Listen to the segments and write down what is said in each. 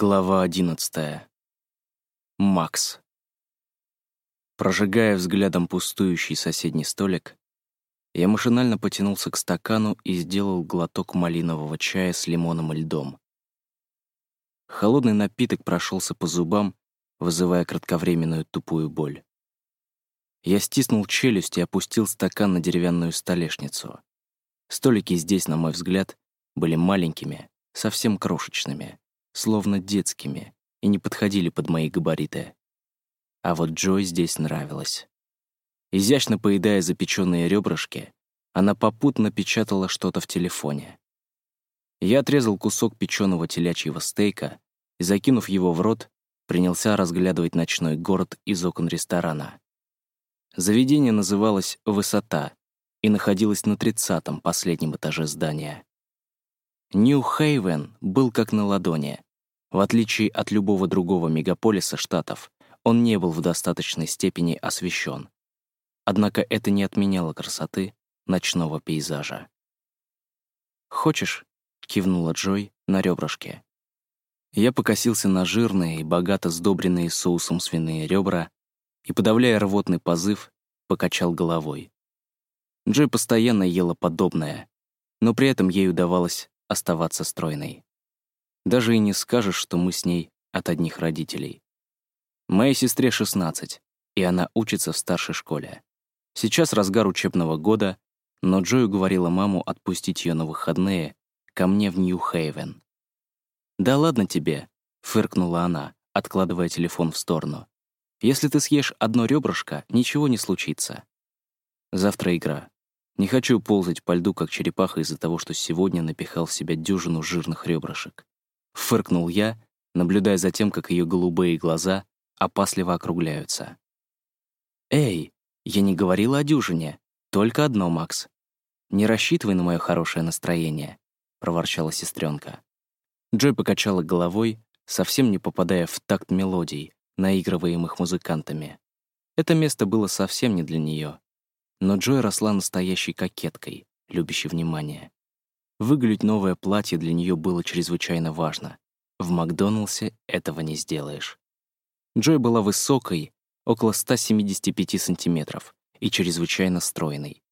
Глава одиннадцатая. Макс. Прожигая взглядом пустующий соседний столик, я машинально потянулся к стакану и сделал глоток малинового чая с лимоном и льдом. Холодный напиток прошелся по зубам, вызывая кратковременную тупую боль. Я стиснул челюсть и опустил стакан на деревянную столешницу. Столики здесь, на мой взгляд, были маленькими, совсем крошечными, словно детскими, и не подходили под мои габариты. А вот Джой здесь нравилось. Изящно поедая запеченные ребрышки, она попутно печатала что-то в телефоне. Я отрезал кусок печеного телячьего стейка и, закинув его в рот, принялся разглядывать ночной город из окон ресторана. Заведение называлось «Высота» и находилось на тридцатом последнем этаже здания. Нью-Хейвен был как на ладони. В отличие от любого другого мегаполиса штатов, он не был в достаточной степени освещен. Однако это не отменяло красоты ночного пейзажа. «Хочешь?» — кивнула Джой на ребрышке. Я покосился на жирные и богато сдобренные соусом свиные ребра и, подавляя рвотный позыв, покачал головой. Джой постоянно ела подобное, но при этом ей удавалось оставаться стройной. Даже и не скажешь, что мы с ней от одних родителей. Моей сестре 16, и она учится в старшей школе. Сейчас разгар учебного года, но Джой уговорила маму отпустить ее на выходные ко мне в Нью-Хейвен. «Да ладно тебе», — фыркнула она, откладывая телефон в сторону. «Если ты съешь одно ребрышко, ничего не случится. Завтра игра. Не хочу ползать по льду, как черепаха, из-за того, что сегодня напихал в себя дюжину жирных ребрышек. Фыркнул я, наблюдая за тем, как ее голубые глаза опасливо округляются. «Эй, я не говорила о дюжине. Только одно, Макс. Не рассчитывай на мое хорошее настроение», — проворчала сестренка. Джой покачала головой, совсем не попадая в такт мелодий, наигрываемых музыкантами. Это место было совсем не для нее. Но Джой росла настоящей кокеткой, любящей внимание. Выглядеть новое платье для нее было чрезвычайно важно. В Макдоналдсе этого не сделаешь. Джой была высокой, около 175 сантиметров, и чрезвычайно стройной.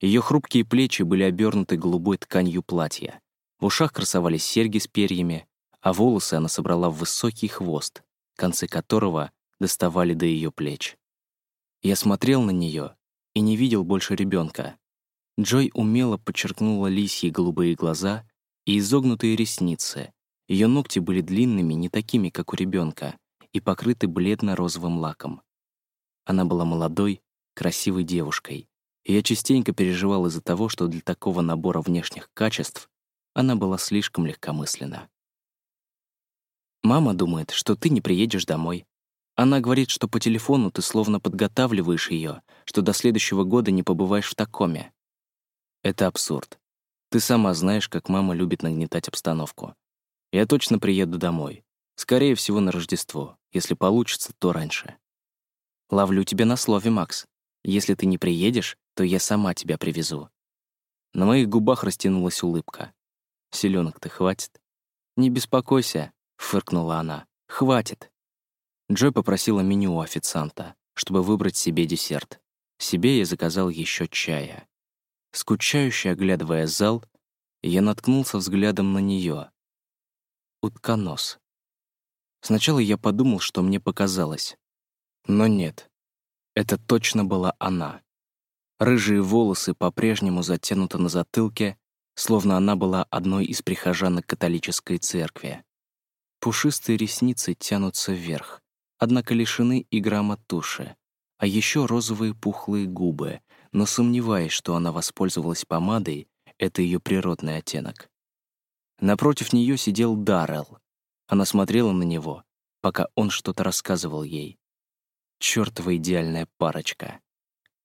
Ее хрупкие плечи были обернуты голубой тканью платья. В ушах красовались серьги с перьями, а волосы она собрала в высокий хвост, концы которого доставали до ее плеч. Я смотрел на нее и не видел больше ребенка. Джой умело подчеркнула лисьи голубые глаза и изогнутые ресницы. Ее ногти были длинными, не такими, как у ребенка, и покрыты бледно-розовым лаком. Она была молодой, красивой девушкой, и я частенько переживал из-за того, что для такого набора внешних качеств она была слишком легкомысленна. «Мама думает, что ты не приедешь домой. Она говорит, что по телефону ты словно подготавливаешь ее, что до следующего года не побываешь в такоме. Это абсурд. Ты сама знаешь, как мама любит нагнетать обстановку. Я точно приеду домой. Скорее всего, на Рождество. Если получится, то раньше. Ловлю тебя на слове, Макс. Если ты не приедешь, то я сама тебя привезу. На моих губах растянулась улыбка. Селенок-то хватит? Не беспокойся, фыркнула она. Хватит. Джой попросила меню у официанта, чтобы выбрать себе десерт. Себе я заказал еще чая. Скучающе оглядывая зал, я наткнулся взглядом на нее. Утконос. Сначала я подумал, что мне показалось. Но нет, это точно была она. Рыжие волосы по-прежнему затянуты на затылке, словно она была одной из прихожанок католической церкви. Пушистые ресницы тянутся вверх, однако лишены и грамма туши, а еще розовые пухлые губы, но сомневаясь, что она воспользовалась помадой, это ее природный оттенок. Напротив нее сидел Даррелл. Она смотрела на него, пока он что-то рассказывал ей. Чёртова идеальная парочка.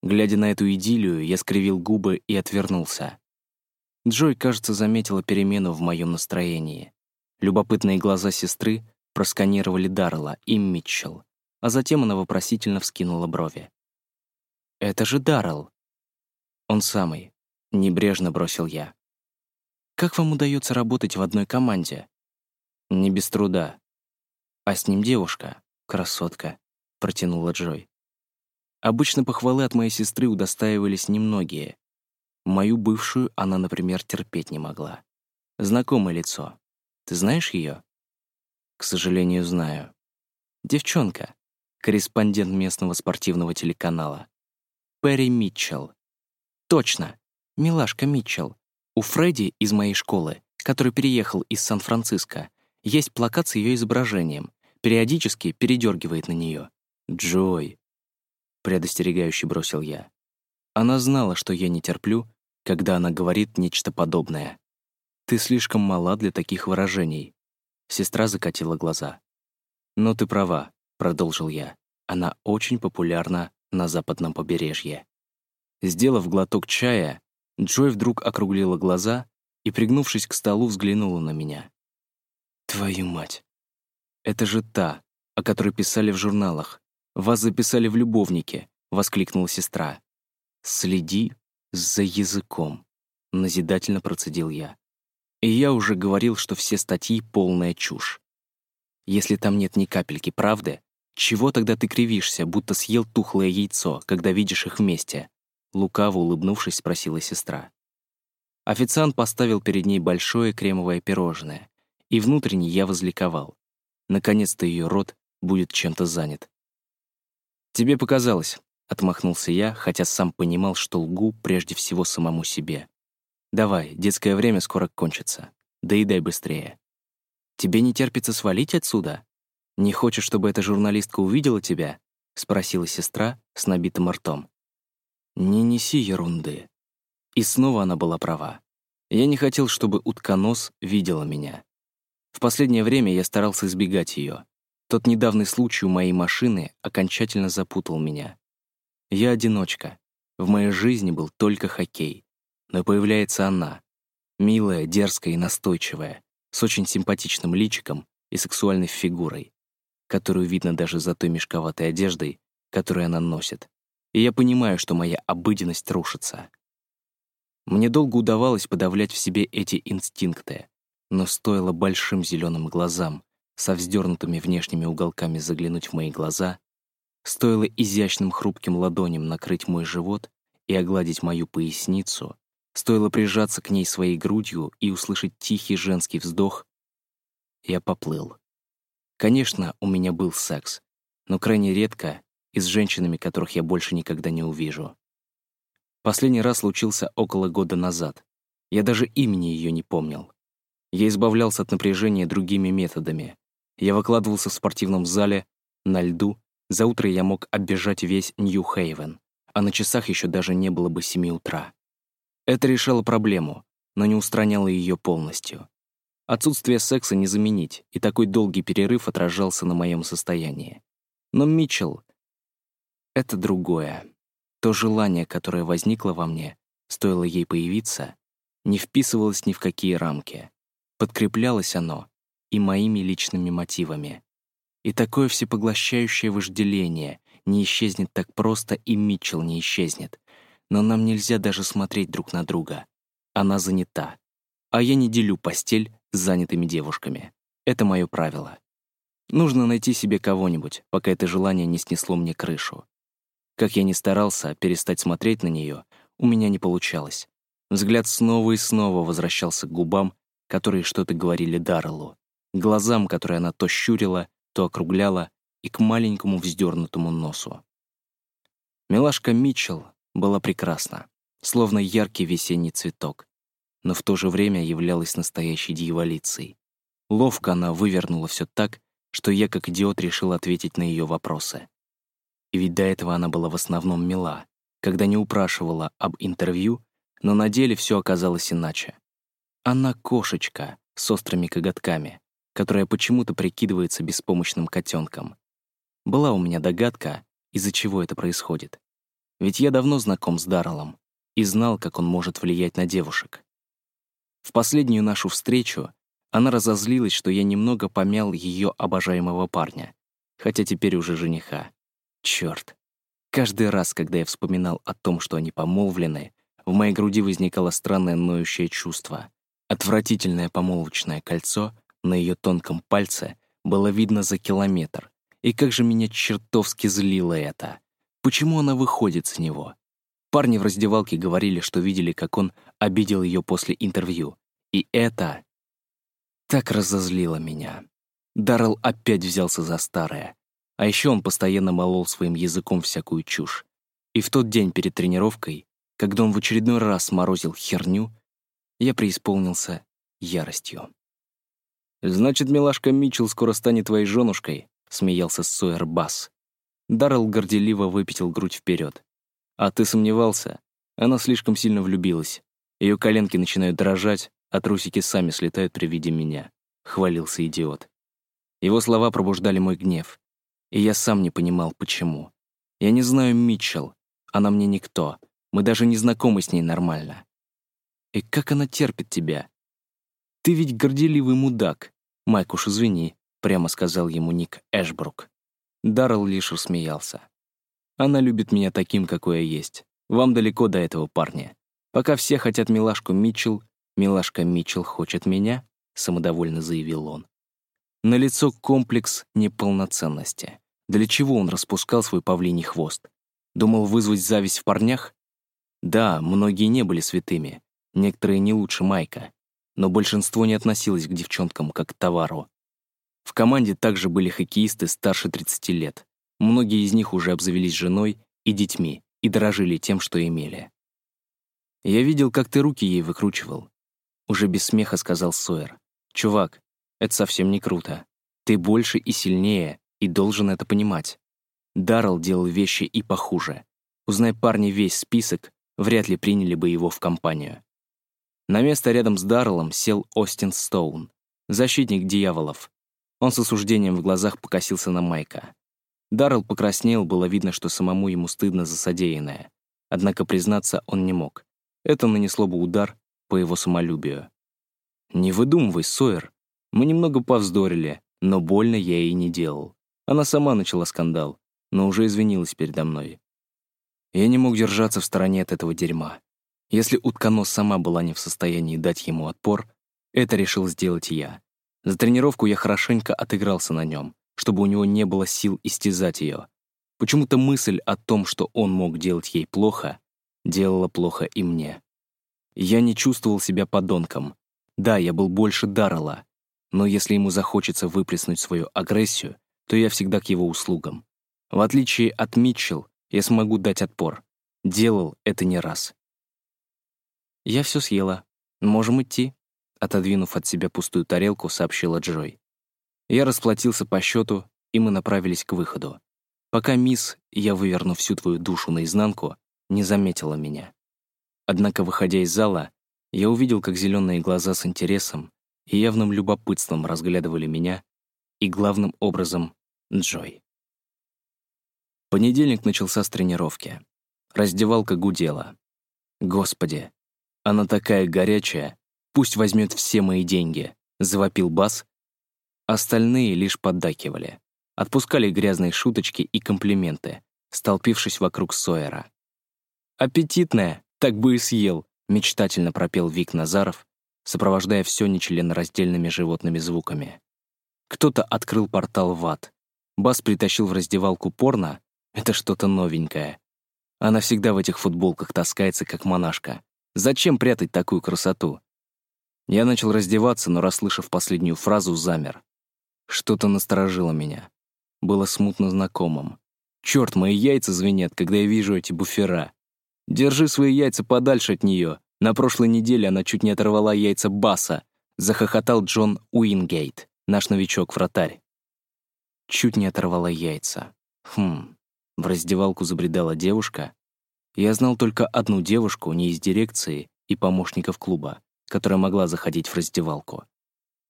Глядя на эту идиллию, я скривил губы и отвернулся. Джой, кажется, заметила перемену в моем настроении. Любопытные глаза сестры просканировали Даррелла и Митчелл, а затем она вопросительно вскинула брови. «Это же Даррелл!» «Он самый», — небрежно бросил я. «Как вам удается работать в одной команде?» «Не без труда. А с ним девушка, красотка, протянула Джой. Обычно похвалы от моей сестры удостаивались немногие. Мою бывшую она, например, терпеть не могла. Знакомое лицо. Ты знаешь ее? К сожалению, знаю. Девчонка, корреспондент местного спортивного телеканала. Перри Митчелл. Точно, милашка Митчелл. У Фредди из моей школы, который переехал из Сан-Франциско, есть плакат с ее изображением. Периодически передергивает на нее. «Джой», — предостерегающе бросил я. Она знала, что я не терплю, когда она говорит нечто подобное. «Ты слишком мала для таких выражений». Сестра закатила глаза. «Но ты права», — продолжил я. «Она очень популярна на западном побережье». Сделав глоток чая, Джой вдруг округлила глаза и, пригнувшись к столу, взглянула на меня. «Твою мать! Это же та, о которой писали в журналах. Вас записали в любовнике!» — воскликнула сестра. «Следи за языком», — назидательно процедил я. И я уже говорил, что все статьи — полная чушь. Если там нет ни капельки правды, чего тогда ты кривишься, будто съел тухлое яйцо, когда видишь их вместе? Лукаво улыбнувшись, спросила сестра. Официант поставил перед ней большое кремовое пирожное, и внутренне я возликовал. Наконец-то ее рот будет чем-то занят. «Тебе показалось», — отмахнулся я, хотя сам понимал, что лгу прежде всего самому себе. «Давай, детское время скоро кончится. Доедай быстрее». «Тебе не терпится свалить отсюда? Не хочешь, чтобы эта журналистка увидела тебя?» — спросила сестра с набитым ртом. «Не неси ерунды». И снова она была права. Я не хотел, чтобы утконос видела меня. В последнее время я старался избегать ее. Тот недавний случай у моей машины окончательно запутал меня. Я одиночка. В моей жизни был только хоккей. Но появляется она. Милая, дерзкая и настойчивая, с очень симпатичным личиком и сексуальной фигурой, которую видно даже за той мешковатой одеждой, которую она носит и я понимаю, что моя обыденность рушится. Мне долго удавалось подавлять в себе эти инстинкты, но стоило большим зеленым глазам со вздернутыми внешними уголками заглянуть в мои глаза, стоило изящным хрупким ладоням накрыть мой живот и огладить мою поясницу, стоило прижаться к ней своей грудью и услышать тихий женский вздох, я поплыл. Конечно, у меня был секс, но крайне редко и с женщинами, которых я больше никогда не увижу. Последний раз случился около года назад. Я даже имени ее не помнил. Я избавлялся от напряжения другими методами. Я выкладывался в спортивном зале, на льду, за утро я мог оббежать весь Нью-Хейвен, а на часах еще даже не было бы семи утра. Это решало проблему, но не устраняло ее полностью. Отсутствие секса не заменить, и такой долгий перерыв отражался на моем состоянии. Но Митчелл это другое. То желание, которое возникло во мне, стоило ей появиться, не вписывалось ни в какие рамки. Подкреплялось оно и моими личными мотивами. И такое всепоглощающее вожделение не исчезнет так просто, и Митчелл не исчезнет. Но нам нельзя даже смотреть друг на друга. Она занята. А я не делю постель с занятыми девушками. Это мое правило. Нужно найти себе кого-нибудь, пока это желание не снесло мне крышу. Как я ни старался перестать смотреть на нее, у меня не получалось. Взгляд снова и снова возвращался к губам, которые что-то говорили Дарреллу, глазам, которые она то щурила, то округляла, и к маленькому вздернутому носу. Милашка Митчелл была прекрасна, словно яркий весенний цветок, но в то же время являлась настоящей дьяволицей. Ловко она вывернула все так, что я, как идиот, решил ответить на ее вопросы. И ведь до этого она была в основном мила, когда не упрашивала об интервью, но на деле все оказалось иначе. Она кошечка с острыми коготками, которая почему-то прикидывается беспомощным котенком. Была у меня догадка, из-за чего это происходит. Ведь я давно знаком с Дарреллом и знал, как он может влиять на девушек. В последнюю нашу встречу она разозлилась, что я немного помял ее обожаемого парня, хотя теперь уже жениха. Черт. Каждый раз, когда я вспоминал о том, что они помолвлены, в моей груди возникало странное ноющее чувство. Отвратительное помолвочное кольцо на ее тонком пальце было видно за километр. И как же меня чертовски злило это. Почему она выходит с него? Парни в раздевалке говорили, что видели, как он обидел ее после интервью. И это так разозлило меня. Даррелл опять взялся за старое. А еще он постоянно молол своим языком всякую чушь. И в тот день перед тренировкой, когда он в очередной раз сморозил херню, я преисполнился яростью. «Значит, милашка Митчелл скоро станет твоей женушкой», — смеялся Сойер Басс. Даррелл горделиво выпятил грудь вперед. «А ты сомневался? Она слишком сильно влюбилась. Ее коленки начинают дрожать, а трусики сами слетают при виде меня», — хвалился идиот. Его слова пробуждали мой гнев, и я сам не понимал, почему. Я не знаю Митчелл, она мне никто, мы даже не знакомы с ней нормально. И как она терпит тебя? Ты ведь горделивый мудак. Майк, уж извини, прямо сказал ему Ник Эшбрук. Даррелл лишь рассмеялся. Она любит меня таким, какой я есть. Вам далеко до этого парня. Пока все хотят милашку Митчелл, милашка Митчелл хочет меня, самодовольно заявил он. На лицо комплекс неполноценности. Для чего он распускал свой павлиний хвост? Думал вызвать зависть в парнях? Да, многие не были святыми, некоторые не лучше Майка, но большинство не относилось к девчонкам как к товару. В команде также были хоккеисты старше 30 лет. Многие из них уже обзавелись женой и детьми и дорожили тем, что имели. «Я видел, как ты руки ей выкручивал», — уже без смеха сказал Сойер. «Чувак, это совсем не круто. Ты больше и сильнее, и должен это понимать. Даррелл делал вещи и похуже. Узнай парни весь список, вряд ли приняли бы его в компанию. На место рядом с Дарреллом сел Остин Стоун, защитник дьяволов. Он с осуждением в глазах покосился на Майка. Даррелл покраснел, было видно, что самому ему стыдно за содеянное. Однако признаться он не мог. Это нанесло бы удар по его самолюбию. «Не выдумывай, Сойер. Мы немного повздорили, но больно я ей не делал. Она сама начала скандал, но уже извинилась передо мной. Я не мог держаться в стороне от этого дерьма. Если утконос сама была не в состоянии дать ему отпор, это решил сделать я. За тренировку я хорошенько отыгрался на нем, чтобы у него не было сил истязать ее. Почему-то мысль о том, что он мог делать ей плохо, делала плохо и мне. Я не чувствовал себя подонком. Да, я был больше Даррелла, но если ему захочется выплеснуть свою агрессию, то я всегда к его услугам. В отличие от Митчелл, я смогу дать отпор. Делал это не раз. «Я все съела. Можем идти», — отодвинув от себя пустую тарелку, сообщила Джой. Я расплатился по счету, и мы направились к выходу. Пока мисс, я выверну всю твою душу наизнанку, не заметила меня. Однако, выходя из зала, я увидел, как зеленые глаза с интересом и явным любопытством разглядывали меня и, главным образом, Джой. Понедельник начался с тренировки. Раздевалка гудела. «Господи, она такая горячая, пусть возьмет все мои деньги», — завопил Бас. Остальные лишь поддакивали. Отпускали грязные шуточки и комплименты, столпившись вокруг Сойера. «Аппетитная, так бы и съел», — мечтательно пропел Вик Назаров, сопровождая все нечленораздельными животными звуками. Кто-то открыл портал в ад. Бас притащил в раздевалку порно, это что-то новенькое. Она всегда в этих футболках таскается, как монашка. Зачем прятать такую красоту? Я начал раздеваться, но, расслышав последнюю фразу, замер. Что-то насторожило меня. Было смутно знакомым. Черт, мои яйца звенят, когда я вижу эти буфера. Держи свои яйца подальше от нее. На прошлой неделе она чуть не оторвала яйца Баса. Захохотал Джон Уингейт, наш новичок-вратарь. Чуть не оторвала яйца. Хм, в раздевалку забредала девушка. Я знал только одну девушку, не из дирекции и помощников клуба, которая могла заходить в раздевалку.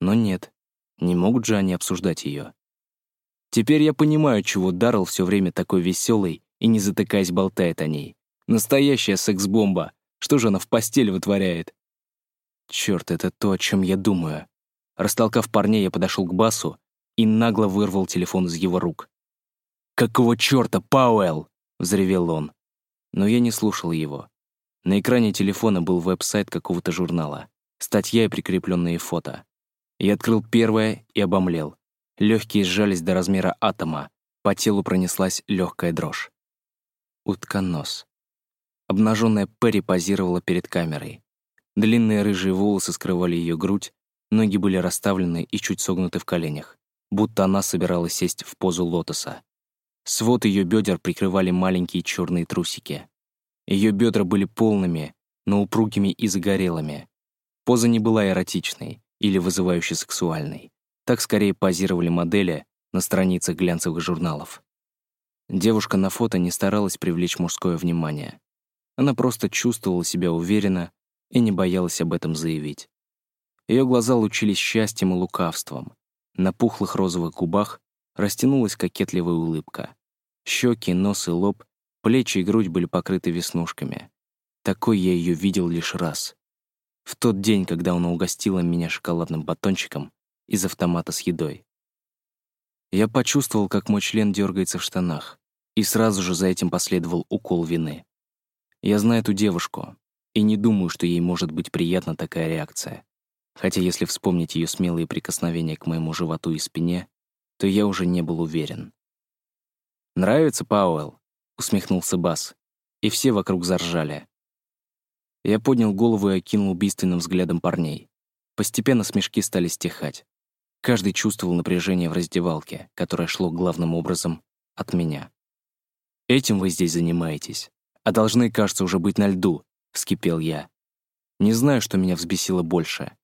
Но нет, не могут же они обсуждать ее. Теперь я понимаю, чего Даррелл все время такой веселый и не затыкаясь болтает о ней. Настоящая секс-бомба. Что же она в постель вытворяет? Черт, это то, о чем я думаю. Растолкав парней, я подошел к Басу и нагло вырвал телефон из его рук. «Какого черта, Пауэлл?» — взревел он. Но я не слушал его. На экране телефона был веб-сайт какого-то журнала, статья и прикрепленные фото. Я открыл первое и обомлел. Легкие сжались до размера атома, по телу пронеслась легкая дрожь. Утконос. Обнаженная Перри позировала перед камерой. Длинные рыжие волосы скрывали ее грудь, ноги были расставлены и чуть согнуты в коленях, будто она собиралась сесть в позу лотоса. Свод ее бедер прикрывали маленькие черные трусики. Ее бедра были полными, но упругими и загорелыми. Поза не была эротичной или вызывающе сексуальной. Так скорее позировали модели на страницах глянцевых журналов. Девушка на фото не старалась привлечь мужское внимание. Она просто чувствовала себя уверенно и не боялась об этом заявить. Ее глаза лучились счастьем и лукавством. На пухлых розовых губах растянулась кокетливая улыбка. Щеки, нос и лоб, плечи и грудь были покрыты веснушками. Такой я ее видел лишь раз. В тот день, когда она угостила меня шоколадным батончиком из автомата с едой. Я почувствовал, как мой член дергается в штанах, и сразу же за этим последовал укол вины. Я знаю эту девушку, и не думаю, что ей может быть приятна такая реакция. Хотя если вспомнить ее смелые прикосновения к моему животу и спине, то я уже не был уверен. «Нравится, Пауэлл?» — усмехнулся Бас, и все вокруг заржали. Я поднял голову и окинул убийственным взглядом парней. Постепенно смешки стали стихать. Каждый чувствовал напряжение в раздевалке, которое шло главным образом от меня. «Этим вы здесь занимаетесь, а должны, кажется, уже быть на льду», — вскипел я. Не знаю, что меня взбесило больше.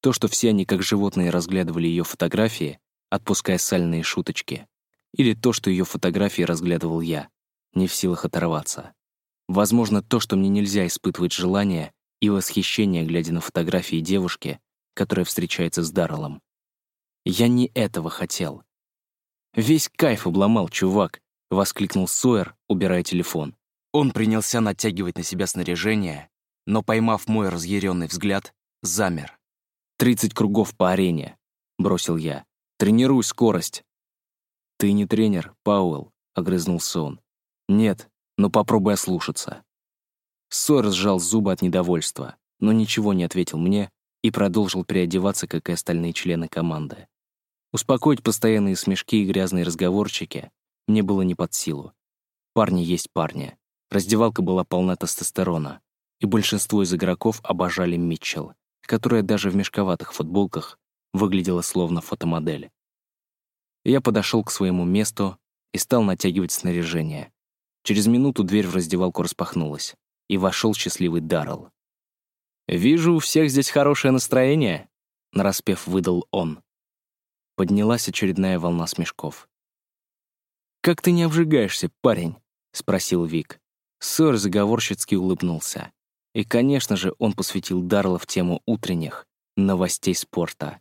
То, что все они как животные разглядывали ее фотографии, отпуская сальные шуточки, или то, что ее фотографии разглядывал я, не в силах оторваться. Возможно, то, что мне нельзя испытывать желание и восхищение, глядя на фотографии девушки, которая встречается с Дарреллом. Я не этого хотел. «Весь кайф обломал, чувак!» — воскликнул Сойер, убирая телефон. Он принялся натягивать на себя снаряжение, но, поймав мой разъяренный взгляд, замер. «Тридцать кругов по арене», — бросил я. «Тренируй скорость». «Ты не тренер, Пауэлл», — огрызнулся он. «Нет, но попробуй ослушаться». Сойер сжал зубы от недовольства, но ничего не ответил мне и продолжил переодеваться, как и остальные члены команды. Успокоить постоянные смешки и грязные разговорчики мне было не под силу. Парни есть парни. Раздевалка была полна тестостерона, и большинство из игроков обожали Митчелл, которая даже в мешковатых футболках выглядела словно фотомодель. Я подошел к своему месту и стал натягивать снаряжение. Через минуту дверь в раздевалку распахнулась, и вошел счастливый Даррелл. «Вижу, у всех здесь хорошее настроение», — нараспев выдал он. Поднялась очередная волна смешков. «Как ты не обжигаешься, парень?» — спросил Вик. Сэр заговорщицки улыбнулся. И, конечно же, он посвятил Дарла в тему утренних новостей спорта.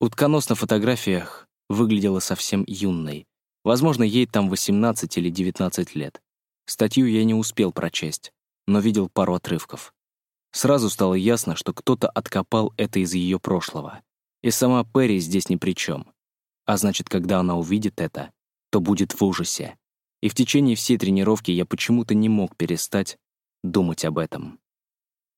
Утконос на фотографиях выглядела совсем юной. Возможно, ей там 18 или 19 лет. Статью я не успел прочесть, но видел пару отрывков. Сразу стало ясно, что кто-то откопал это из ее прошлого. И сама Перри здесь ни при чем. А значит, когда она увидит это, то будет в ужасе. И в течение всей тренировки я почему-то не мог перестать думать об этом.